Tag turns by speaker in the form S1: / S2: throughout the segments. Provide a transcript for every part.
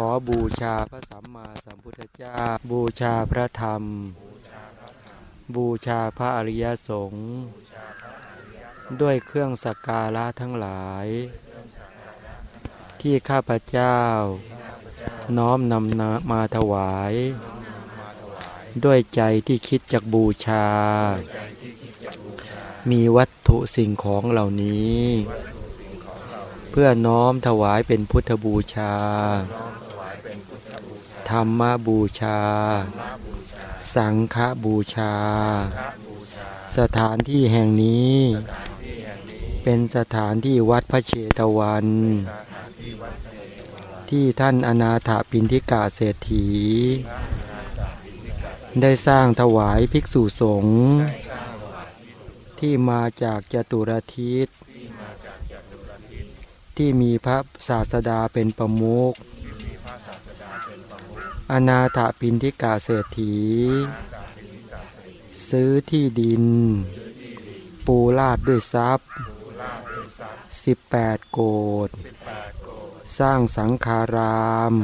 S1: ขอบูชาพระสัมมาสัมพุทธเจ้า บูชาพระธรรม บูชาพระอริยสงฆ์ด้วยเครื่องสักการะทั้งหลาย ที่ข้าพเจ้า น้อมนำมาถวาย ด้วยใจที่คิดจักบูชา มีวัตถุสิ่งของเหล่านี้ เพื่อน้อมถวายเป็นพุทธบูชา ธรรมบูชา สังฆบูชา สถานที่แห่งนี้ เป็นสถานที่วัดพระเชตวัน ที่ท่านอนาถปินทิกาเศรษฐี ได้สร้างถวายภิกษุสงฆ์ที่มาจากจตุรทิศที่มีพระศาสดาเป็นประมุข อนาถปินทิกาเศรษฐี ซื้อที่ดิน ปูลาดด้วยทรัพย์18โกดสร้างสังฆาราม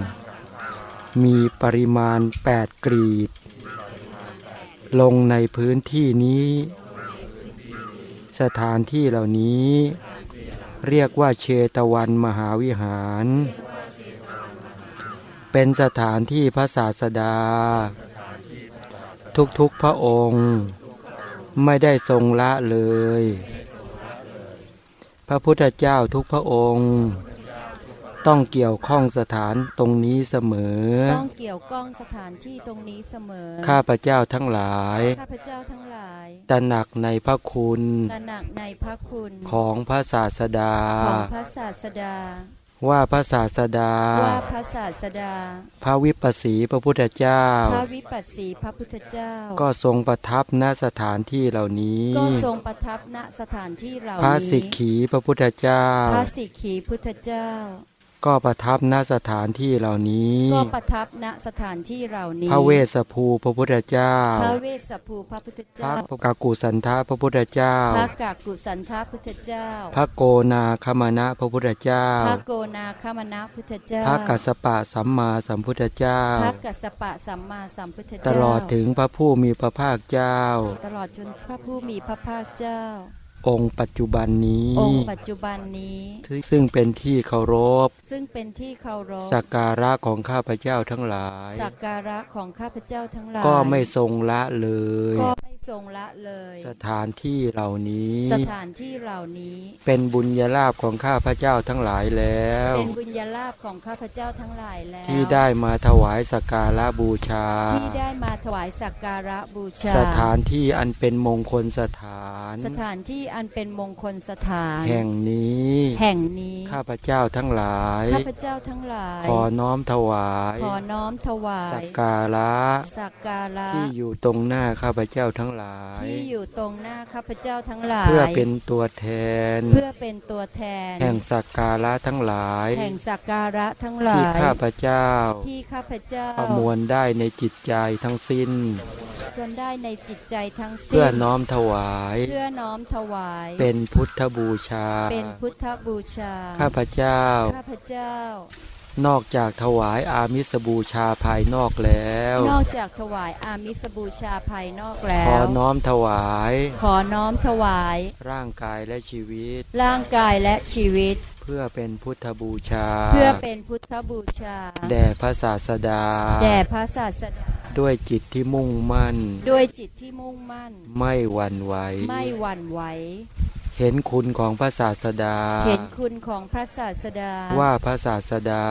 S1: มีปริมาณ8กรีด ลงในพื้นที่นี้ สถานที่เหล่านี้ เรียกว่าเชตวันมหาวิหาร เป็นสถานที่พระศาสดา ทุกๆพระองค์ ไม่ได้ทรงละเลย พระพุทธเจ้าทุกพระองค์ ต้องเกี่ยวข้องสถานตรงนี้เสมอ
S2: ต้องเกี่ยวก้องสถานที่ตรงนี้เสมอ
S1: ข้าพเจ้าทั้งหลาย
S2: ข้าพเจ้าทั้งหลาย
S1: ตระหนักในพระคุณ
S2: ตระหนักในพระคุณ
S1: ของพระศาสดา
S2: ของพระศาสดา
S1: ว่าพระศาสดา
S2: ว่าพระศาสดา
S1: พระวิปัสสีพระพุทธเจ้า
S2: พระวิปัสสีพระพุทธเจ้า
S1: ก็ทรงประทับณสถานที่เหล่านี้
S2: ก็ทรงประทับณสถานที่เหล่า
S1: พระ
S2: นี้
S1: สิกขีพระพุทธเจ้า
S2: พระสิกขีพุทธเจ้า
S1: ก็ประทับณสถานที่เหล่านี้
S2: ก็ประทับณสถานที่เหล่านี้
S1: พระเวสสภูพระพุทธเจ้า
S2: พระเวสสภูพระพุทธ
S1: พ
S2: เจ้า
S1: ระกากุสันทะพระพุทธเจ้า
S2: พระกากกุสันทพุทธเจ้า
S1: พระโกนาคมณะพระพุทธเจ้า
S2: พระโกนาคามนะพุทธเจ้า
S1: พระกัสสปะสัมมาสัมพุทธเจ้า
S2: พระกัสสปะสัมมาสัมพุทธ
S1: ต
S2: เจ้า
S1: ลอดถึงพระผู้มีพระภาคเจ้า
S2: ตลอดจนพระผู้มีพระภาคเจ้า
S1: องค์ปัจจุบันนี้
S2: องค์ปัจจุบันนี้
S1: ซึ่งเป็นที่เคารพ
S2: ซึ่งเป็นที่เคารพ
S1: สักการะของข้าพเจ้าทั้งหลาย
S2: สักการะของข้าพเจ้าทั้งหลาย
S1: ก็ไม่ทรงละเลย
S2: ก็ไม่ทรงละเลย
S1: สถานที่เหล่านี้
S2: สถานที่เหล่านี้
S1: เป็นบุญญาลาภของข้าพเจ้าทั้งหลายแล้ว
S2: เป็นบุญญาลาภของข้าพเจ้าทั้งหลายแล้ว
S1: ที่ได้มาถวายสักการะบูชา
S2: ที่ได้มาถวายสักการะบูชา
S1: สถานที่อันเป็นมงคลสถาน
S2: สถานที่อันเป็นมงคลสถาน
S1: แห่งนี้
S2: แห่งนี้
S1: ข้าพเจ้าทั้งหลาย
S2: ข้าพเจ้าทั้งหลาย
S1: ขอน้อมถวาย
S2: ขอน้อมถวาย
S1: สักการะ
S2: สักการะ
S1: ที่อยู่ตรงหน้าข้าพเจ้าทั้งหลาย
S2: ที่อยู่ตรงหน้าข้าพเจ้าทั้งหลาย
S1: เพื่อเป็นตัวแทน
S2: เพื่อเป็นตัวแทน
S1: แห่งสักการะทั้งหลาย
S2: แห่งสักการะทั้งหลา
S1: ที่
S2: ย
S1: ข้าพเจ้า
S2: ที่ข้าพเจ้า
S1: ประมวลได้ในจิตใจทั้งสิ้น
S2: จนได้ในจิตใจทั้งสิ้น
S1: เพื่อน้อมถวาย
S2: เพื่อน้อมถวาย
S1: เป็นพุทธบูชา
S2: เป็นพุทธบูชา
S1: ข้าพเจ้า
S2: ข้าพเจ้า
S1: นอกจากถวายอามิสบูชาภายนอกแล้ว
S2: นอกจากถวายอามิสบูชาภายนอกแล้
S1: ขอ
S2: ว
S1: น้อมถวาย
S2: ขอน้อมถวาย
S1: ร่างกายและชีวิต
S2: ร่างกายและชีวิต
S1: เพื่อเป็นพุทธบูชา
S2: เพื่อเป็นพุทธบูชา
S1: แด่พระศาสดา
S2: แด่พระศาสดา
S1: ด้วยจิตที่มุ่งมั่น
S2: ด้วยจิตที่มุ่งมั่น
S1: ไม่หวั่นไหว
S2: ไม่หวั่นไหว
S1: เห็นคุณของพระศาสดา
S2: เห็นคุณของพระศาสดา
S1: ว่าพระศาสดา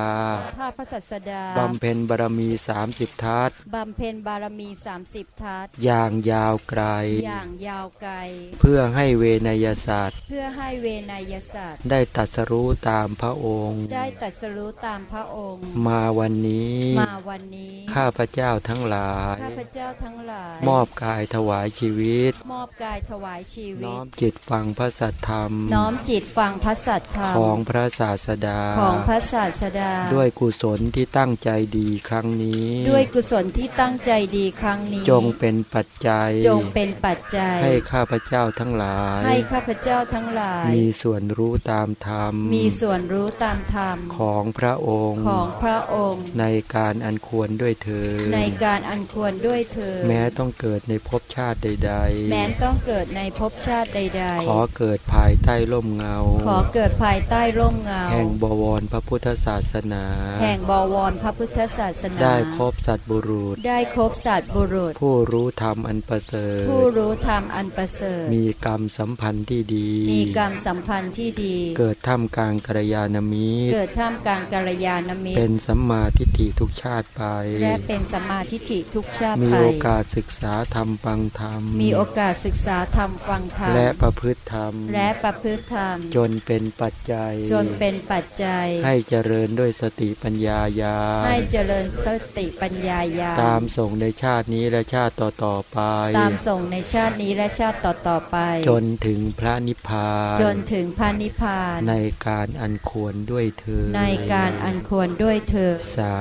S2: ข้าพระศาสดา
S1: บำเพ็ญบารมี 30 ทัศ
S2: บำเพ็ญบารมี 30 ทัศ
S1: อย่างยาวไกล
S2: อย่างยาวไกล
S1: เพื่อให้เวนยศาสตร์
S2: เพื่อให้เวนยศาสตร์
S1: ได้ตรัดสรู้ตามพระองค์
S2: ได้ตรัสรู้ตามพระองค์
S1: มาวันนี้
S2: มาวันนี้
S1: ข้าพระเจ้าทั้งหลาย
S2: ข้าพเจ้าทั้งหลาย
S1: มอบกายถวายชีวิต
S2: มอบกายถวายชีวิ
S1: น้อ
S2: ต
S1: มจิตฟังพระสัทธรรม
S2: น้อมจิตฟังพระสัทธรรม
S1: ของพระศาสดา
S2: ของพระศาสดา
S1: ด้วยกุศลที่ตั้งใจดีครั้งนี้
S2: ด้วยกุศลที่ตั้งใจดีครั้งนี้
S1: จงเป็นปัจจัย
S2: จงเป็นปัจจัย
S1: ให้ข้าพเจ้าทั้งหลาย
S2: ให้ข้าพเจ้าทั้งหลาย
S1: มีส่วนรู้ตามธรรม
S2: มีส่วนรู้ตามธรรม
S1: ของพระองค์
S2: ของพระองค์
S1: ในการอันควรด้วยเธอญ
S2: ในการอันควรด้วยเธอญ
S1: แม้ต้องเกิดในภพชาติใด
S2: แม้ต้องเกิดในภพชาติใด
S1: ๆ ขอเเกิดภายใต้ร่มเงา
S2: ๆขอเกิดภายใต้ร่มเงา
S1: แห่งบวรพระพุทธศาสนา
S2: แห่งบวรพระพุทธศาสนา
S1: ได้ครบสัตว์บุรุษ
S2: ได้ครบสัตว์บุรุษ
S1: ผู้รู้ธรรมอันประเสริฐ
S2: ผู้รู้ธรรมอันประเสริฐ
S1: มีกรรมสัมพันธ์ที่ดี
S2: มีกรรมสัมพันธ์ที่ดี
S1: เกิดท่ามกลางกัลยาณมิตร
S2: เกิดท่ามกลางกัลยาณมิต
S1: เป็
S2: ร
S1: นสัมมาทิฏฐิทุกชาติไป
S2: และเป็นสมมาทิฏฐิทุกชาติ
S1: มี
S2: ไป
S1: โอกาสศึกษาธรรมฟังธรรม
S2: มีโอกาสศึกษาธรรมฟังธรรม
S1: และประพฤติธรรม
S2: และประพฤติธรรม
S1: จนเป็นปัจจัย
S2: จนเป็นปัจจัย
S1: ให้เจริญด้วยสติปัญญาญาณ
S2: ให้เจริญสติปัญญาญาณ
S1: ตามส่งในชาตินี้และชาติต่อๆไป
S2: ตามส่งในชาตินี้และชาติต่อๆไป
S1: จนถึงพระนิพพาน
S2: จนถึงพระนิพพาน
S1: ในการอันควรด้วยเธอญ
S2: ในการอันควรด้วยเธอ
S1: สา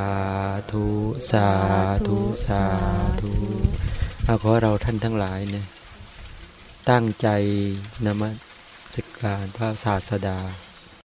S1: ธุ สาธุ สาธุเอาขอเราท่านทั้งหลายเนี่ยตั้งใจนมัส สิการพระศาสดา